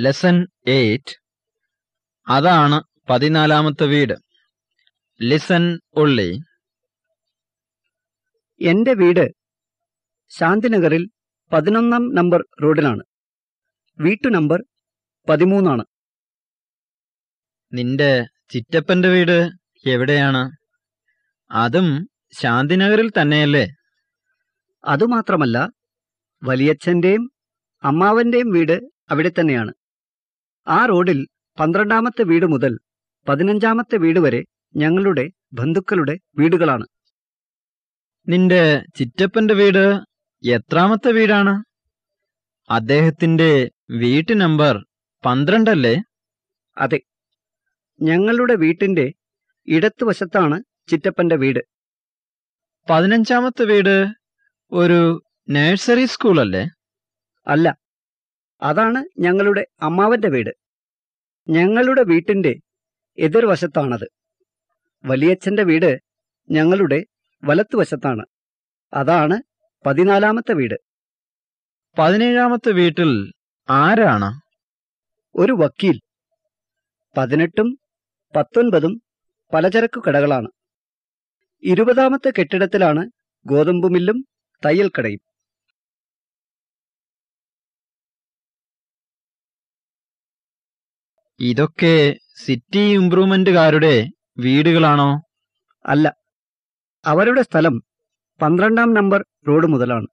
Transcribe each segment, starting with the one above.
Lesson eight അതാണ് പതിനാലാമത്തെ വീട്. ലിസൺ ഉള്ളി. എന്റെ വീട് ശാന്തിനഗറിൽ പതിനൊന്നാം നമ്പർ റോഡിലാണ്. വീട്ടു നമ്പർ പതിമൂന്നാണ്. നിന്റെ ചിറ്റപ്പന്റെ വീട് എവിടെയാണ്? അതും ശാന്തിനഗറിൽ തന്നെയല്ലേ? അതുമാത്രമല്ല വലിയച്ഛന്റെയും അമ്മാവന്റെയും വീട് അവിടെ തന്നെയാണ്. ആ റോഡിൽ പന്ത്രണ്ടാമത്തെ വീട് മുതൽ പതിനഞ്ചാമത്തെ വീട് വരെ ഞങ്ങളുടെ ബന്ധുക്കളുടെ വീടുകളാണ്. നിന്റെ ചിറ്റപ്പന്റെ വീട് എത്രാമത്തെ വീടാണ്? അദ്ദേഹത്തിന്റെ വീട്ടു നമ്പർ പന്ത്രണ്ടല്ലേ? അതെ ഞങ്ങളുടെ വീട്ടിന്റെ ഇടത്തുവശത്താണ് ചിറ്റപ്പന്റെ വീട്. പതിനഞ്ചാമത്തെ വീട് ഒരു നഴ്സറി സ്കൂളല്ലേ? അല്ല അതാണ് ഞങ്ങളുടെ അമ്മാവന്റെ വീട്. ഞങ്ങളുടെ വീട്ടിന്റെ എതിർവശത്താണത്. വലിയച്ഛന്റെ വീട് ഞങ്ങളുടെ വലത്തുവശത്താണ്. അതാണ് പതിനാലാമത്തെ വീട്. പതിനേഴാമത്തെ വീട്ടിൽ ആരാണ്? ഒരു വക്കീൽ. പതിനെട്ടും പത്തൊൻപതും പലചരക്കു കടകളാണ്. ഇരുപതാമത്തെ കെട്ടിടത്തിലാണ് ഗോതമ്പ് മില്ലും തയ്യൽക്കടയും ഇതൊക്കെ സിറ്റി ഇംപ്രൂവ്മെന്റുകാരുടെ വീടുകളാണോ? അല്ല. അവരുടെ സ്ഥലം പന്ത്രണ്ടാം നമ്പർ റോഡ് മുതലാണ്.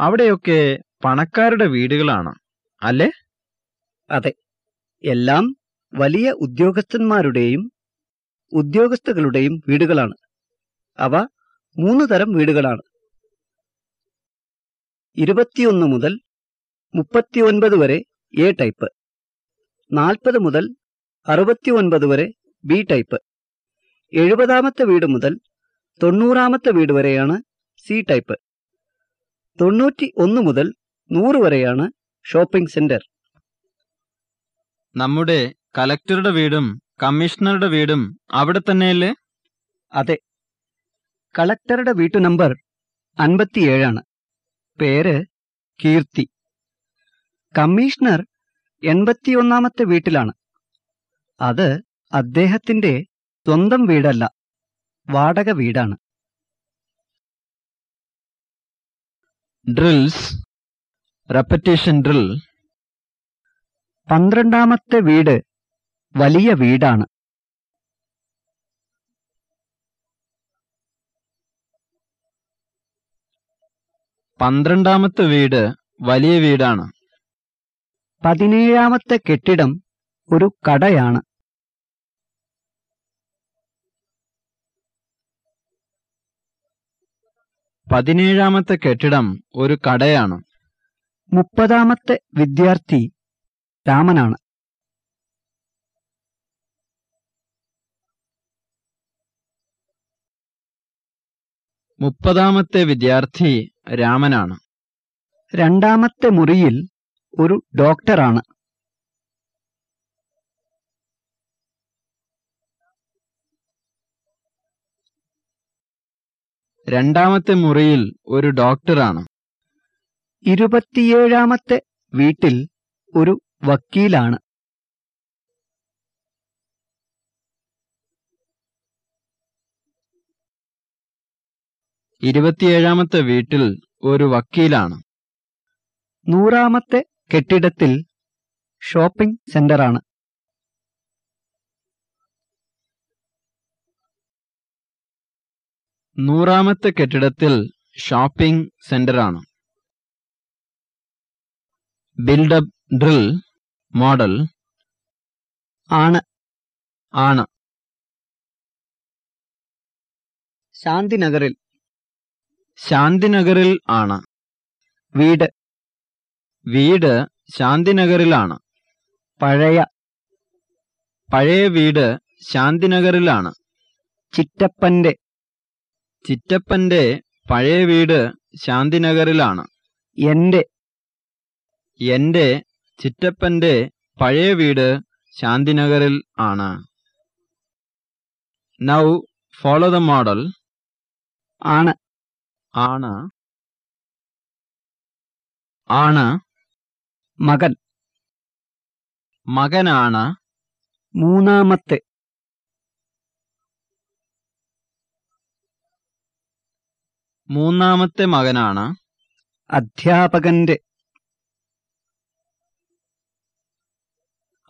അവിടെയൊക്കെ പണക്കാരുടെ വീടുകളാണ് അല്ലേ? അതെ. എല്ലാം വലിയ ഉദ്യോഗസ്ഥന്മാരുടെയും ഉദ്യോഗസ്ഥകളുടെയും വീടുകളാണ്. അവ മൂന്ന് തരം വീടുകളാണ്. ഇരുപത്തിയൊന്ന് മുതൽ മുപ്പത്തിയൊൻപത് വരെ എ ടൈപ്പ് നാൽപ്പത് മുതൽ അറുപത്തിയൊൻപത് വരെ ബി ടൈപ്പ് എഴുപതാമത്തെ വീട് മുതൽ തൊണ്ണൂറാമത്തെ വീട് വരെയാണ് സി ടൈപ്പ് തൊണ്ണൂറ്റി ഒന്ന് മുതൽ നൂറ് വരെയാണ് ഷോപ്പിംഗ് സെന്റർ. നമ്മുടെ കലക്ടറുടെ വീടും കമ്മീഷണറുടെ വീടും അവിടെ തന്നെയല്ലേ? അതെ. കളക്ടറുടെ വീട്ടു നമ്പർ അൻപത്തിയേഴാണ്. പേര് കീർത്തി. കമ്മീഷണർ എൺപത്തിയൊന്നാമത്തെ വീട്ടിലാണ്. അത് അദ്ദേഹത്തിന്റെ സ്വന്തം വീടല്ല വാടക വീടാണ്. ഡ്രിൽസ്. Repetition drill. പന്ത്രണ്ടാമത്തെ വീട് വലിയ വീടാണ്. പന്ത്രണ്ടാമത്തെ വീട് വലിയ വീടാണ്. പതിനേഴാമത്തെ കെട്ടിടം ഒരു കടയാണ്. പതിനേഴാമത്തെ കെട്ടിടം ഒരു കടയാണ്. മുപ്പതാമത്തെ വിദ്യാർത്ഥി രാമനാണ്. മുപ്പതാമത്തെ വിദ്യാർത്ഥി രാമനാണ്. രണ്ടാമത്തെ മുറിയിൽ ഒരു ഡോക്ടറാണ്. രണ്ടാമത്തെ മുറിയിൽ ഒരു ഡോക്ടറാണ്. ഇരുപത്തിയേഴാമത്തെ വീട്ടിൽ ഒരു വക്കീലാണ്. ഇരുപത്തിയേഴാമത്തെ വീട്ടിൽ ഒരു വക്കീലാണ്. നൂറാമത്തെ കെട്ടിടത്തിൽ ഷോപ്പിംഗ് സെന്ററാണ്. നൂറാമത്തെ കെട്ടിടത്തിൽ ഷോപ്പിംഗ് സെന്ററാണ്. ബിൽഡപ്പ് ഡ്രിൽ മോഡൽ ആണ്. ആണ്. ശാന്തിനഗറിൽ ശാന്തിനഗറിൽ ആണ്. വീട്. വീട് ശാന്തിനഗറിലാണ്. പഴയ പഴയ വീട് ശാന്തിനഗറിലാണ്. ചിറ്റപ്പന്റെ ചിറ്റപ്പന്റെ പഴയ വീട് ശാന്തിനഗറിലാണ്. എന്റെ എന്റെ ചിറ്റപ്പന്റെ പഴയ വീട് ശാന്തിനഗറിൽ ആണ്. നൗ ഫോളോ ദ മോഡൽ ആണ്. ആണ്. ആണ്. മകൻ. മകനാണ്. മൂന്നാമത്തെ. മൂന്നാമത്തെ മകനാണ്. അധ്യാപകന്റെ.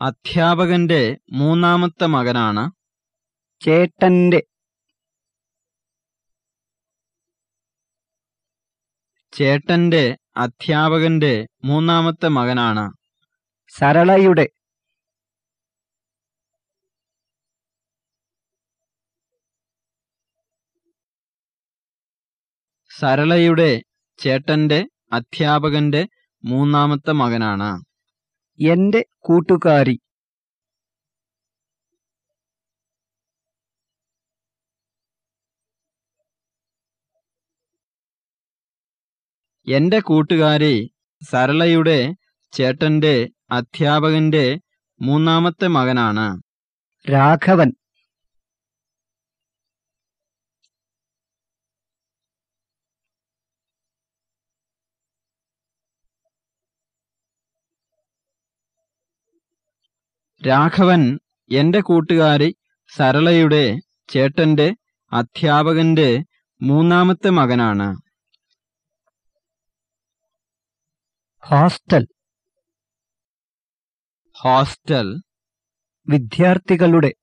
അധ്യാപകന്റെ മൂന്നാമത്തെ മകനാണ്. ചേട്ടന്റെ. ചേട്ടന്റെ അധ്യാപകന്റെ മൂന്നാമത്തെ മകനാണ്. സരളയുടെ സരളയുടെ ചേട്ടന്റെ അധ്യാപകന്റെ മൂന്നാമത്തെ മകനാണ്. എന്റെ കൂട്ടുകാരി എന്റെ കൂട്ടുകാരി സരളയുടെ ചേട്ടന്റെ അധ്യാപകന്റെ മൂന്നാമത്തെ മകനാണ്. രാഘവൻ. രാഘവൻ എന്റെ കൂട്ടുകാരി സരളയുടെ ചേട്ടന്റെ അധ്യാപകന്റെ മൂന്നാമത്തെ മകനാണ്. ഹോസ്റ്റൽ. ഹോസ്റ്റൽ. വിദ്യാർത്ഥികളുടെ.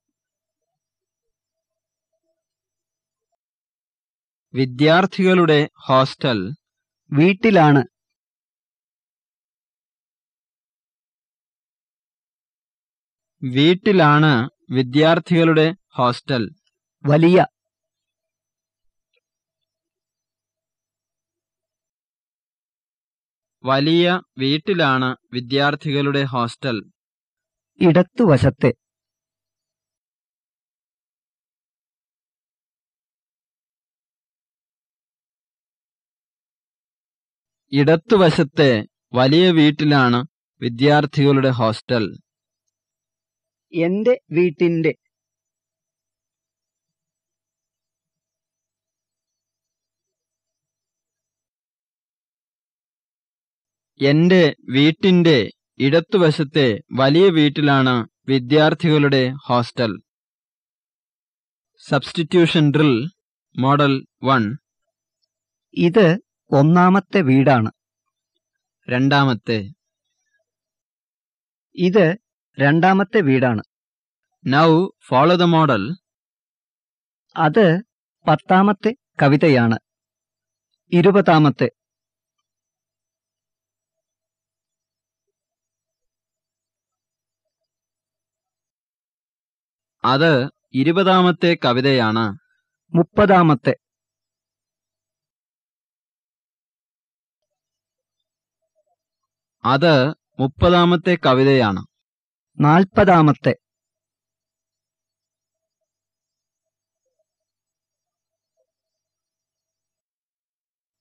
വിദ്യാർത്ഥികളുടെ ഹോസ്റ്റൽ. വീട്ടിലാണ്. വീട്ടിലാണ് വിദ്യാർത്ഥികളുടെ ഹോസ്റ്റൽ. വലിയ വലിയ വീട്ടിലാണ് വിദ്യാർത്ഥികളുടെ ഹോസ്റ്റൽ. ഇടത്തുവശത്തെ. ഇടത്തുവശത്തെ വലിയ വീട്ടിലാണ് വിദ്യാർത്ഥികളുടെ ഹോസ്റ്റൽ. എന്റെ വീട്ടിന്റെ എന്റെ വീട്ടിന്റെ ഇടത്തുവശത്തെ വലിയ വീട്ടിലാണ് വിദ്യാർത്ഥികളുടെ hostel. Substitution drill model one. ഇത് ഒന്നാമത്തെ വീടാണ്. രണ്ടാമത്തെ. ഇത് രണ്ടാമത്തെ വീടാണ്. നൗ ഫോളോ ദ മോഡൽ അത് പത്താമത്തെ കവിതയാണ്. ഇരുപതാമത്തെ. അത് ഇരുപതാമത്തെ കവിതയാണ്. മുപ്പതാമത്തെ. അത് മുപ്പതാമത്തെ കവിതയാണ്. നാൽപ്പതാമത്തെ.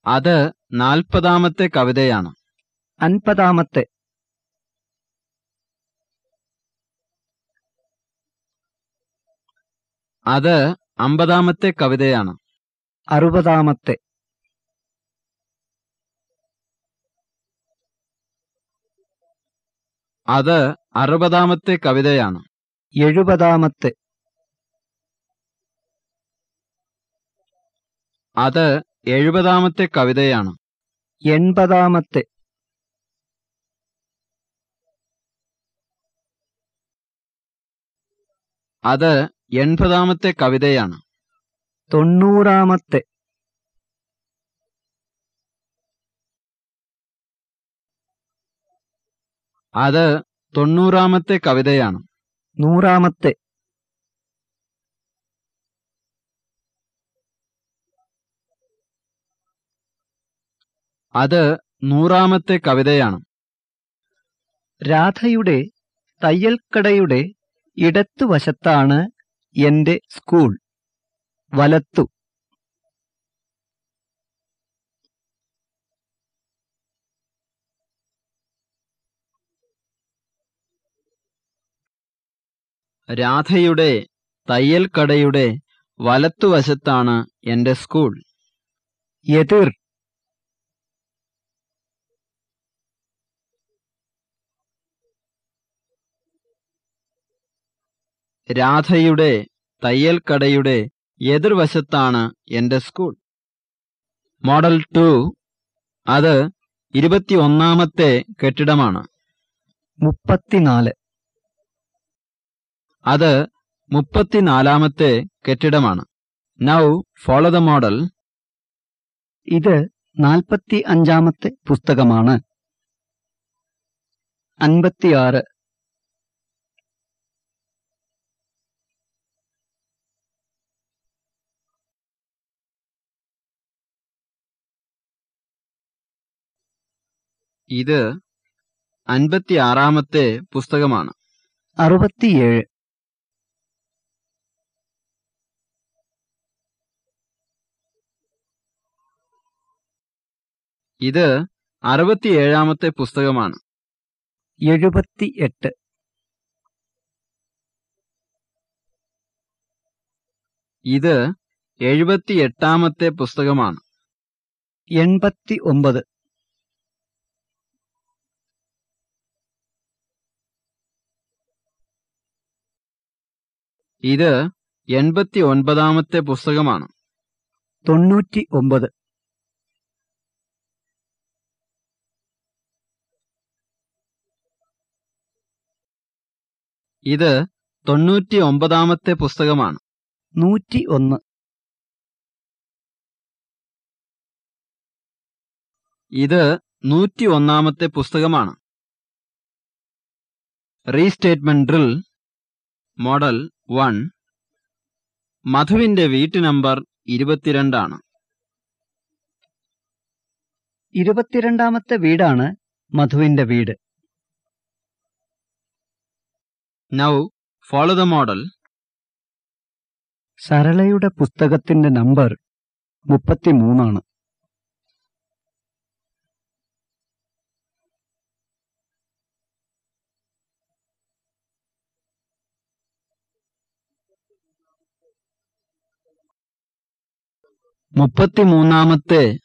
അത് നാൽപ്പതാമത്തെ കവിതയാണ്. അൻപതാമത്തെ. അത് അമ്പതാമത്തെ കവിതയാണ്. അറുപതാമത്തെ. അത് അറുപതാമത്തെ കവിതയാണ്. എഴുപതാമത്തെ. അത് എഴുപതാമത്തെ കവിതയാണ്. എൺപതാമത്തെ. അത് എൺപതാമത്തെ കവിതയാണ്. തൊണ്ണൂറാമത്തെ. അത് തൊണ്ണൂറാമത്തെ കവിതയാണ്. നൂറാമത്തെ. അത് നൂറാമത്തെ കവിതയാണ്. രാധയുടെ തയ്യൽക്കടയുടെ ഇടത്തുവശത്താണ് എന്റെ സ്കൂൾ. വലത്തു. രാധയുടെ തയ്യൽ കടയുടെ വലത്തുവശത്താണ് എന്റെ സ്കൂൾ. എതിർ. രാധയുടെ തയ്യൽ കടയുടെ എതിർവശത്താണ് എന്റെ സ്കൂൾ. മോഡൽ ടു അത് ഇരുപത്തിയൊന്നാമത്തെ കെട്ടിടമാണ്. മുപ്പത്തിനാല്. അത് മുപ്പത്തിനാലാമത്തെ കെട്ടിടമാണ്. നൗ ഫോളോ ദ മോഡൽ ഇത് നാൽപ്പത്തി അഞ്ചാമത്തെ പുസ്തകമാണ്. അൻപത്തിയാറ്. ഇത് അൻപത്തിയാറാമത്തെ പുസ്തകമാണ്. അറുപത്തിയേഴ്. ഇത് അറുപത്തിയേഴാമത്തെ പുസ്തകമാണ്. എഴുപത്തി എട്ട് ഇത് എഴുപത്തിയെട്ടാമത്തെ പുസ്തകമാണ്. എൺപത്തി ഒമ്പത് ഇത് എൺപത്തി ഒൻപതാമത്തെ പുസ്തകമാണ്. തൊണ്ണൂറ്റി ഒമ്പത് ഇത് തൊണ്ണൂറ്റി ഒമ്പതാമത്തെ പുസ്തകമാണ്. നൂറ്റി ഒന്ന് ഇത് നൂറ്റി ഒന്നാമത്തെ പുസ്തകമാണ്. Restatement drill model one. മധുവിന്റെ വീട്ടു നമ്പർ ഇരുപത്തിരണ്ടാണ്. ഇരുപത്തിരണ്ടാമത്തെ വീടാണ് മധുവിന്റെ വീട്. നൗ ഫോളോ ദ മോഡൽ സരളയുടെ പുസ്തകത്തിന്റെ നമ്പർ മുപ്പത്തിമൂന്നാണ്. മുപ്പത്തിമൂന്നാമത്തെ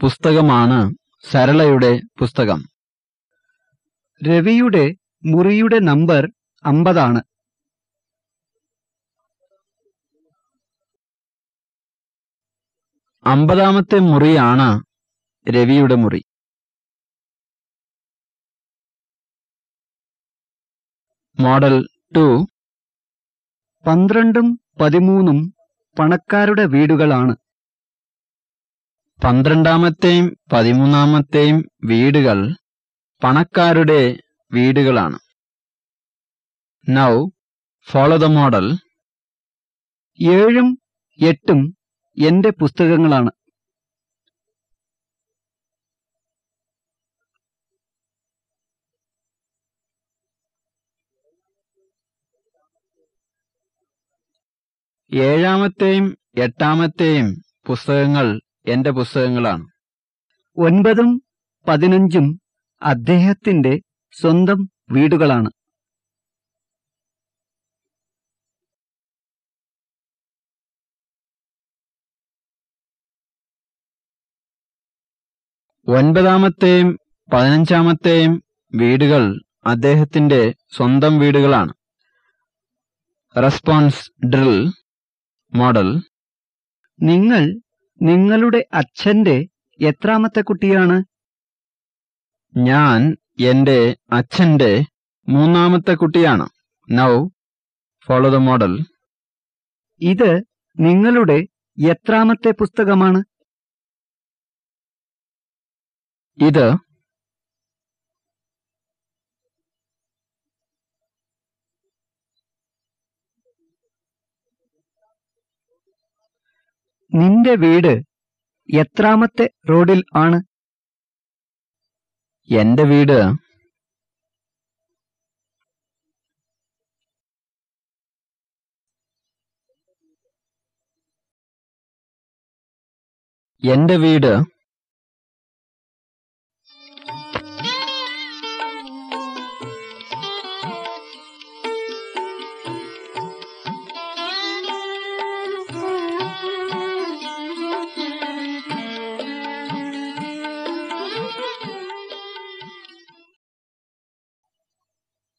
പുസ്തകമാണ് സരളയുടെ പുസ്തകം. രവിയുടെ മുറിയുടെ നമ്പർ അമ്പതാണ്. അമ്പതാമത്തെ മുറിയാണ് രവിയുടെ മുറി. Model two. പന്ത്രണ്ടും പതിമൂന്നും പണക്കാരുടെ വീടുകളാണ്. പന്ത്രണ്ടാമത്തെയും പതിമൂന്നാമത്തെയും വീടുകൾ പണക്കാരുടെ വീടുകളാണ്. നൗ ഫോളോ ദ മോഡൽ ഏഴും എട്ടും എന്റെ പുസ്തകങ്ങളാണ്. ഏഴാമത്തെയും എട്ടാമത്തെയും പുസ്തകങ്ങൾ എന്റെ പുസ്തകങ്ങളാണ്. ഒൻപതും പതിനഞ്ചും അദ്ദേഹത്തിന്റെ സ്വന്തം വീടുകളാണ്. ഒൻപതാമത്തെയും പതിനഞ്ചാമത്തെയും വീടുകൾ അദ്ദേഹത്തിന്റെ സ്വന്തം വീടുകളാണ്. Response drill model. നിങ്ങൾ നിങ്ങളുടെ അച്ഛന്റെ എത്രാമത്തെ കുട്ടിയാണ്? ഞാൻ എന്റെ അച്ഛന്റെ മൂന്നാമത്തെ കുട്ടിയാണ്. നൗ ഫോളോ ദ മോഡൽ ഇത് നിങ്ങളുടെ എത്രാമത്തെ പുസ്തകമാണ്? ഇത് നിന്റെ വീട് എത്രാമത്തെ റോഡിൽ ആണ്? എന്റെ വീട് എന്റെ വീട്